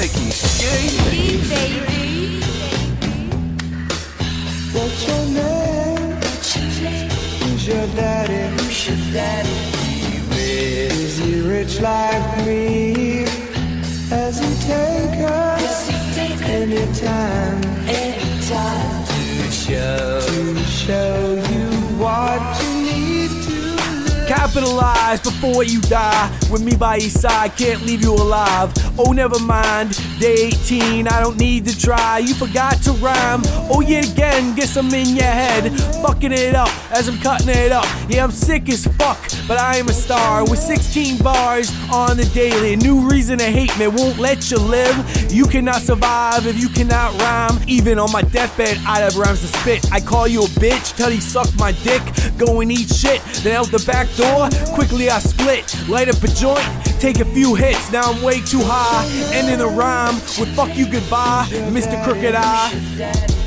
make me skate. baby. What's your name? Who's your daddy? Who's your daddy? Is he rich like me? Has he take us anytime Anytime Capitalize before you die. With me by your side, can't leave you alive. Oh, never mind. Day 18, I don't need to try. You forgot to rhyme. Oh, yeah, again, guess I'm in your head. Fucking it up as I'm cutting it up. Yeah, I'm sick as fuck, but I am a star. With 16 bars on the daily. New reason to hate me won't let you live. You cannot survive if you cannot rhyme. Even on my deathbed, I'd have rhymes to spit. I call you a bitch till he suck my dick. Go and eat shit. Then out the back door, quickly I split. Light up a joint, take a few hits. Now I'm way too high. Ending the rhyme with fuck you goodbye, Mr. Crooked Eye.